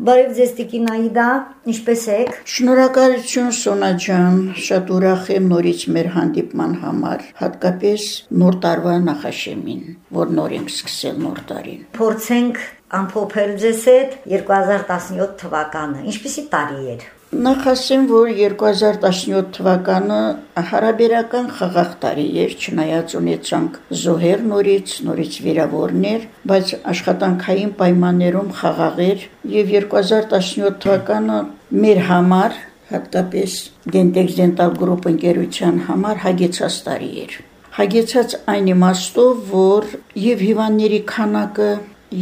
Բարև ձեզ Տիկին Աիդա, ինչպե՞ս եք։ Շնորհակալություն Սոնա ջան, շատ ուրախ եմ նորից մեր հանդիպման համար, հատկապես նոր տարվա նախաշեմին, որ նոր ենք սկսել նոր տարին։ Փորձենք ամփոփել ձեզ հետ 2017 թվականը։ Ինչպիսի տարի էր։ Նախ ասեմ, որ 2017 թվականը հարաբերական խաղաղ տարի էր, չնայած ունեցանք զոհեր նորից, նորից վիրավորներ, բայց աշխատանքային պայմաններում խաղաղ էր եւ 2017 թվականը մեր համար հատկապես Dentex Dental Group ընկերության համար հագեցած տարի էր։ Հագեցած այն իմաստով, որ եւ հիվանդների քանակը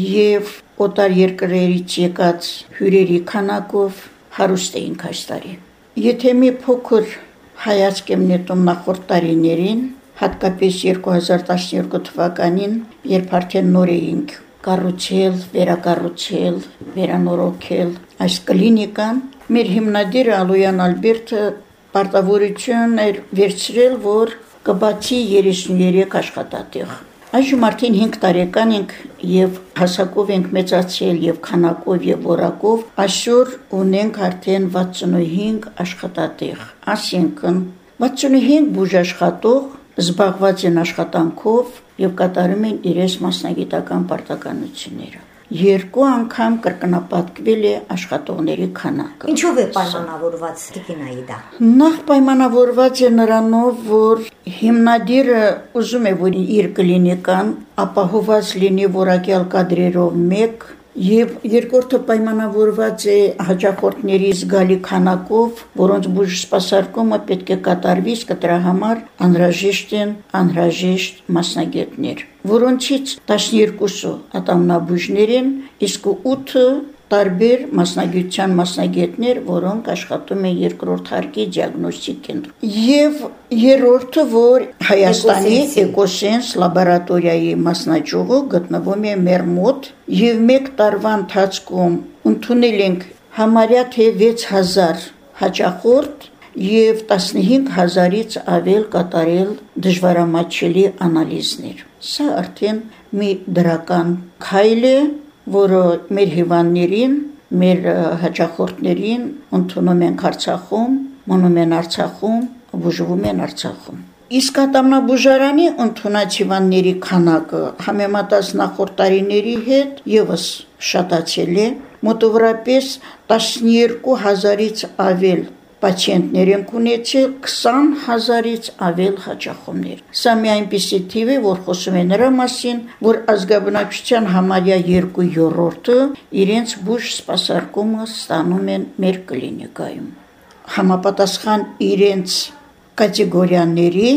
եւ օտար երկրերից եկած հյուրերի քանակով հարուստ էինք այս տարի։ Եթե մի փոքր հայացք եմ նետում նախորդ տարիներին, հատկապես 2012 թվականին, երբ արդեն նոր էինք կառուցել, վերակառուցել, վերանորոգել այս կլինիկան, մեր հիմնադիրը Ալոյան Ալբերտը պարտավորություն էր վերցրել, որ կբացի 33 աշխատատեղ Այժմ արդեն 5 տարեկան ենք եւ հասակով ենք մեծացել եւ քանակով եւ որակով այսօր ունենք արդեն 65 աշխատատեղ ասենքն 65 բուժաշխատող զբաղված են աշխատանքով եւ կատարում են իրենց մասնագիտական պարտականությունները երկու անգամ կրկնապատկվել է աշխատողների քանակը։ Ինչով է պայմանավորված Տիկինայիդա։ Նախ պայմանավորված է նրանով, որ հիմնադիրը ուզում է, որ իր կլինիկան ապահոված լինի որակյալ կադրերով մեկ Եվ երկրորդը պայմանավորված է հաջախորդների զգալի քանակով, որոնց բուժ սպասարկումը պետք է կատարվի, դրա համար անհրաժեշտ են անհրաժեշտ մասնագետներ, որոնցից 12-ը ատամնաբույժներ են, իսկ 8-ը տարբեր մասնագիտության մասնագետներ, որոնք աշխատում են երկրորդ հարկի դիագնոստիկ կենտրոնում։ Եվ երրորդը, որ Հայաստանի Էկոսենս լաբորատորիայի մասնաճյուղը գտնվում է մեր մոտ, եւ մեկ տարվա ընթացքում ընդունել ենք համարյա թե 6000 հաճախորդ եւ 15000-ից ավել կատարել դժվարամատչելի անալիզներ։ Սա արդեն մի դրական քայլ է, որը մեր հիվանդներին, մեր հաճախորդներին ընդունում են Արցախում, մնում են Արցախում, բուժվում են Արցախում։ Իսկ ատամնաբուժարանի ընդունած հիվանդների քանակը համեմատած նախորդ տարիների հետ եւս շատացել է, մոտավորապես 12000-ից ավել պացիենտներ ենք ունեցել 20000-ից ավել հաճախումներ։ Սա մի այնպիսի թիվ է, որ խոսում է նրա մասին, որ ազգաբնակչության համարյա 2/3-ը իրենց բուժ սպասարկումը ստանում են մեր կլինիկայում։ Համապատասխան իրենց կատեգորիաների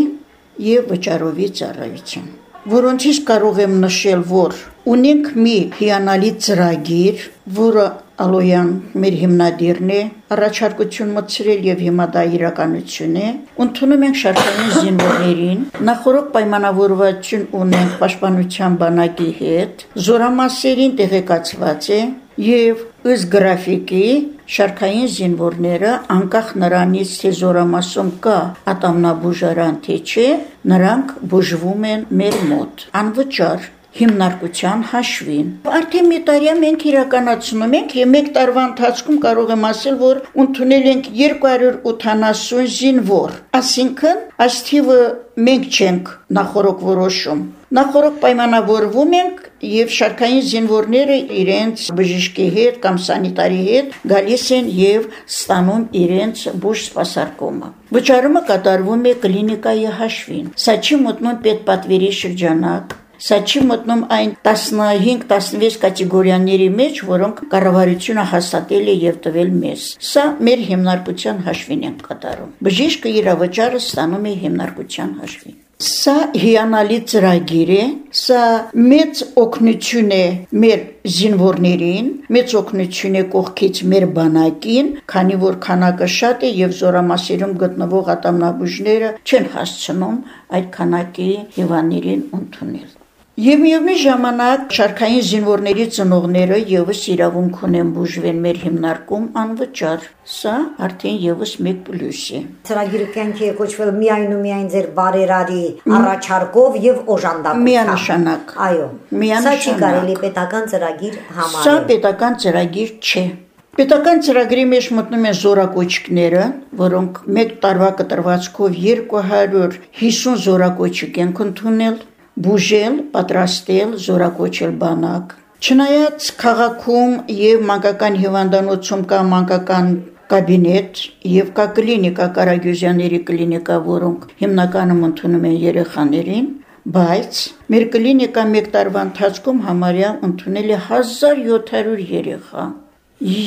եւ վճարովի ծառայության որոնցից կարող եմ նշել, որ ունենք մի հիանալի ծրագիր, որը Ալոյան մեր հիմնադիրն է առաջարկություն մտցրել եւ հիմա դա իրականություն է ընդունում ենք շարքային զինվորներին նախորդ պայմանավորվածություն ունենք պաշտպանության բանակի հետ զորամասերին տեղեկացված է եւ ըստ գրաֆիկի շարքային զինվորները անկախ նրանից թե զորամասում կա ատամնաբուժարան թե չէ նրանք բուժվում են մեր մոտ անվճար հիմնարկության հաշվին։ Արդեն մի տարիա մենք իրականացնում ենք եւ մեկ տարվա ընթացքում կարող եմ ասել, որ ընդունել ենք 280 զինվոր։ Այսինքն, այս թիվը մենք չենք նախորոք որոշում։ Նախորոք պայմանավորվում ենք եւ շարքային զինվորները իրենց բժիշկի հետ կամ սանիտարի հետ գալիս են եւ ստանում իրենց բուժ սպասարկումը։ Վճարումը կատարվում է կլինիկայի հաշվին։ Սա չի մտնում պետպատվերի շրջանակ, Սա չի մտնում այն 15-16 կատեգորիաների մեջ, որոնք կառավարությունը հաստատել է եւ տվել մեզ։ Սա մեր հիմնարկության հաշվին են կատարում։ Բժիշկը իր վճարը ստանում է հիմնարկության հաշվին։ Սա հիանալի ծրագիր է, սա մեծ օգնություն է մեր զինվորներին, մեծ օգնություն է կողքից մեր բանակին, քանի որ քանակը շատ է եւ զորամասերում գտնվող ատամնաբուժները չեն հասցնում այդ քանակի հիվանդներին ընդունել։ Եվ միևնույն ժամանակ շարքային զինվորների ծնողները եւս իրավունք ունեն բուժվել մեր հիմնարկում անվճար։ Սա արդեն եւս մեկ պլյուս է։ Ծրագիրը կյանքի է կոչվել միայն ու միայն ձեր բարերարի առաջարկով եւ օժանդակությամբ։ Միանշանակ։ Այո։ Միանշանակ։ Սա չի կարելի պետական ծրագիր համարել։ Սա պետական ծրագիր չէ Պետական ծրագրի մեջ մտնում են զորակոչիկները, որոնք 1 տարվա կտրվածքով 250 զորակոչիկ են ընդունել, բուժել, պատրաստել, զորակոչել բանակ։ Չնայած քաղաքում եւ մանկական հիվանդանոցում կա մանկական կաբինետ եւ կա կլինիկա Կարագյուզյանների կլինիկա, որոնք հիմնականում ընդունում են երեխաներին, բայց մեր կլինիկա 1 տարվա ընթացքում համարյա ընդունել է 1700 երեխա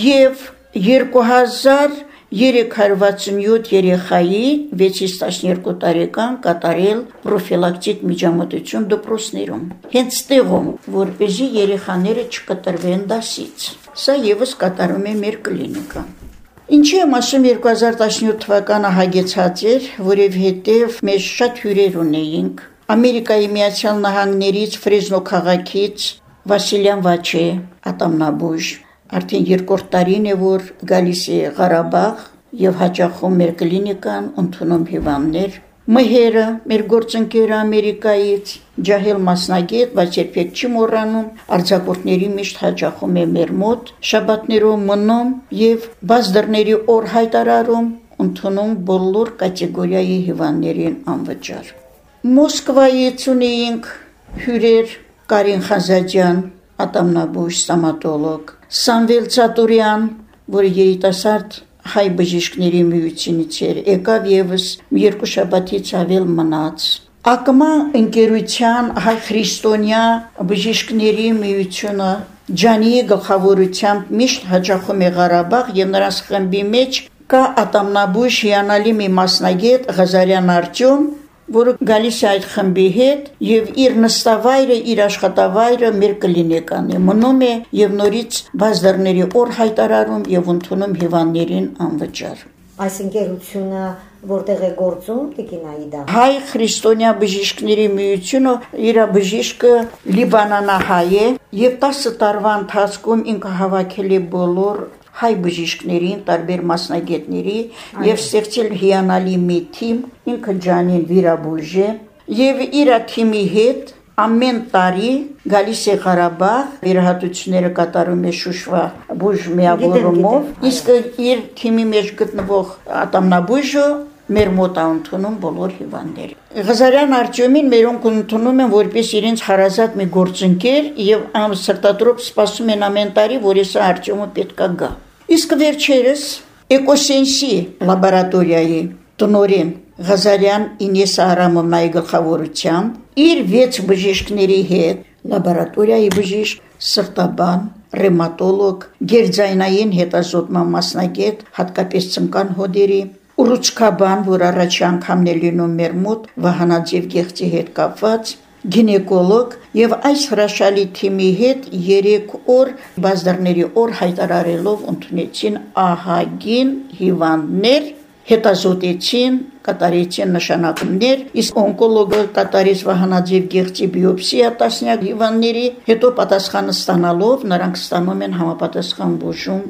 եւ 2000 367 երեխայի 6-ից 12 տարեկան կատարել պրոֆիլակտիկ միջամտություն դպրոցներում։ Հենց տեղում, որպեսզի երեխաները չկտրվեն դասից։ Սա եւս կատարում է մեր կլինիկան։ Ինչի եմ ասում 2017 թվականը հագեցած էր, որովհետև մեզ շատ հյուրեր ունեինք։ Ամերիկայի Միացյալ Նահանգներից Ֆրեզնո քաղաքից Վասիլյան Վաչե, Ատամնաբույժ, Արդեն երկրորդ տարին է, որ գալիս է Ղարաբաղ եւ հաճախում մեր կլինիկան ընդունում հիվանդներ։ Մհերը, մեր գործընկերը Ամերիկայից, ջահել մասնագետ, բայց երբեք չի մոռանում, արձակուրդների միշտ հաճախում է մեր մոտ, շաբաթներով մնում եւ բաց դռների օր հայտարարում, ընդունում բոլոր կատեգորիայի հիվանդներին անվճար։ Մոսկվայից ունեինք հյուրեր Կարին Խազաջյան, ատամնաբույժ ստոմատոլոգ, Սամվել Ծատուրյան, որը երիտասարդ հայ բժիշկների միությունից էր, եկավ եւս երկու շաբաթից ավել մնաց։ ԱԿՄ ընկերության հայ քրիստոնյա բժիշկների միությունը Ջանի գլխավորությամբ միշտ հաջախում է Ղարաբաղ եւ նրանց խմբի մեջ կա ատամնաբույժ հիանալի մի մասնագետ Ղազարյան Արտյոմ, որը գալիս է այդ խմբի հետ եւ իր նստավայրը, իր աշխատավայրը մեր կլինիկան է։ Մնում է եւ նորից բազդարների օր հայտարարում եւ ընդունում հիվանդներին անվճար։ Այս ընկերությունը որտեղ է գործում Տիկինայիդա։ Հայ քրիստոնյա բժիշկների միությունը իր բժիշկը Լիբանանահայ է եւ 10 տարվա ընթացքում ինքը հավաքել է բոլոր հայ բժիշկներին, տարբեր մասնագետների եւ ստեղծել հիանալի մի թիմ, ինքը Ջանին Վիրաբուժե եւ իր թիմի հետ ամեն տարի գալիս է Ղարաբաղ, վերահատությունները կատարում է Շուշվա բուժ միավորումով, իսկ իր թիմի մեջ գտնվող ատամնաբույժը մեր մոտ ընդունում բոլոր հիվանդները։ Ղազարյան Արտյոմին մերոնք ընդունում են որպես իրենց հարազատ մի գործընկեր եւ ամսրտադրոպ սպասում են ամեն տարի, որ էս Արտյոմը պետքա գա։ Իսկ վերջերս Էկոսենսի լաբորատորիայի տնորին Ղազարյան Ինես Արամովնայի գլխավորությամբ իր 6 բժիշկների հետ լաբորատորիայի բժիշկ, սրտաբան, ռևմատոլոգ, գերձայնային հետազոտման մասնագետ, հատկապես ծնկան հոդերի, ուռուցքաբան, որ առաջ անգամն է լինում մեր մոտ վահանաձև գեղձի հետ կապված, գինեկոլոգ եւ այս հրաշալի թիմի հետ 3 օր բազդարների օր հայտարարելով ընդունեցին ահագին հիվանդներ հետազոտեցին կատարեցին նշանակումներ, իսկ օնկոլոգը կատարեց վահանաձև գեղձի բիոպսիա տասնյակ հիվանդների, հետո պատասխանը ստանալով նրանք ստանում են համապատասխան բուժում։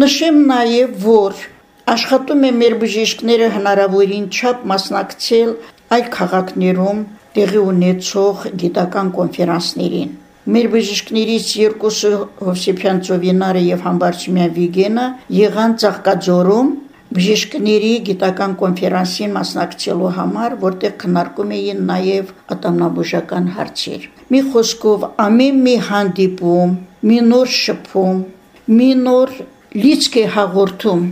Նշեմ նաև, որ աշխատում է մեր բժիշկները հնարավորին չափ մասնակցել այլ քաղաքներում տեղի ունեցող գիտական կոնֆերանսներին։ Մեր բժիշկներից երկուսը Հովսեփյան Ծովինարը եւ Համբարձումյան Վիգենը եղան Ծաղկաձորում բժիշկների գիտական կոնֆերանսին մասնակցելու համար, որտեղ քննարկում էին նաև ատամնաբուժական հարցեր։ Մի խոսքով ամեն մի հանդիպում, մի նոր շփում, մի նոր լիցք է հաղորդում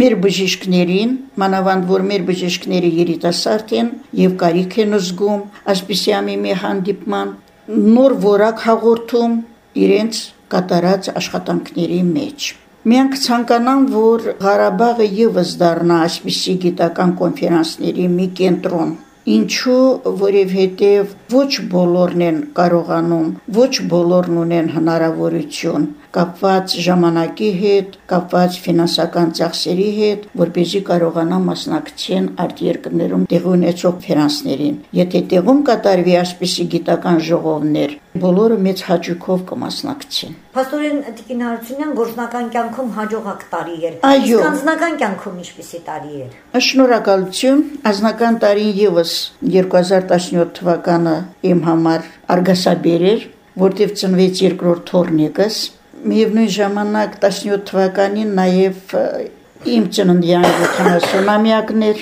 մեր բժիշկներին, մանավանդ որ մեր բժիշկները երիտասարդ են եւ կարիք են զգում այսպիսի ամի հանդիպման նոր որակ հաղորդում իրենց կատարած աշխատանքների մեջ։ Մենք ցանկանամ, որ Ղարաբաղը եւս դառնա այսպիսի գիտական կոնֆերանսների մի կենտրոն Ինչու, որովհետև ոչ բոլորն են կարողանում, ոչ բոլորն ունեն հնարավորություն կապված ժամանակի հետ, կապված ֆինանսական ծախսերի հետ, որպեսզի կարողանան մասնակցեն արտերկրներում տեղի ունեցող ֆինանսներին։ Եթե տեղում կատարվի այսպիսի գիտական ժողովներ, բոլորը մեծ հաճույքով կմասնակցեն։ Պաստորեն Տիկին Հարությունյան գործնական կյանքում հաջողակ տարի էր։ Իսկ անձնական կյանքում ինչպիսի տարի էր։ Շնորհակալություն։ Անձնական տարին եւս 2017 թվականը իմ համար արգասաբեր էր, որտեղ ծնվեց երկրորդ թորնիկս միևնույն ժամանակ 17 թվականին նաև իմ ծննդյան 70-ամյակներ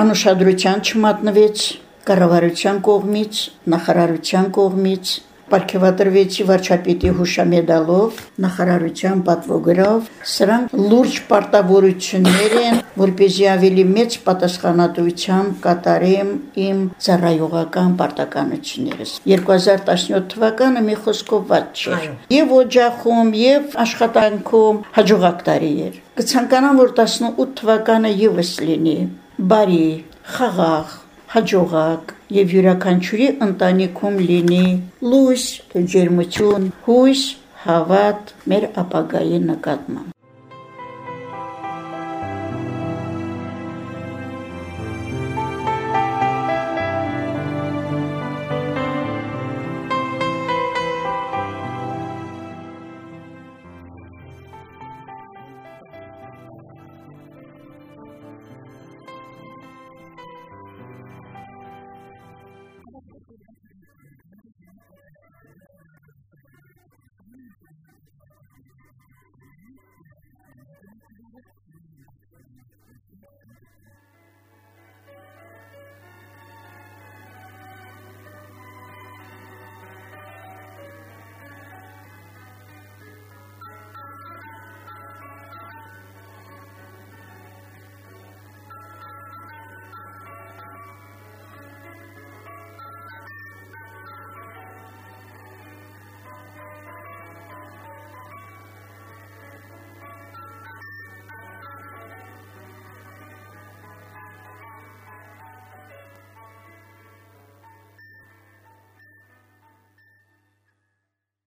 անուշադրության չմատնվեց կառավարության կողմից, նախարարության կողմից Պարքեվատրվեցի վարչապետի հուշամեդալով, նախարարության պատվոգրով, սրանք լուրջ պարտավորություններ են, որպեսզի ավելի մեծ պատասխանատվությամբ կատարեմ իմ ծառայողական պարտականություններս։ 2017 թվականը մի խոսքով ված չէր։ Եվ օջախում, եւ աշխատանքում հաջողակ տարի էր։ Կցանկանամ, որ 18 թվականը եւս լինի բարի, խաղաղ, հաջողակ եւ յուրաքանչյուրի ընտանիքում լինի լույս, ջերմություն, հույս, հավատ մեր ապագայի նկատմամբ։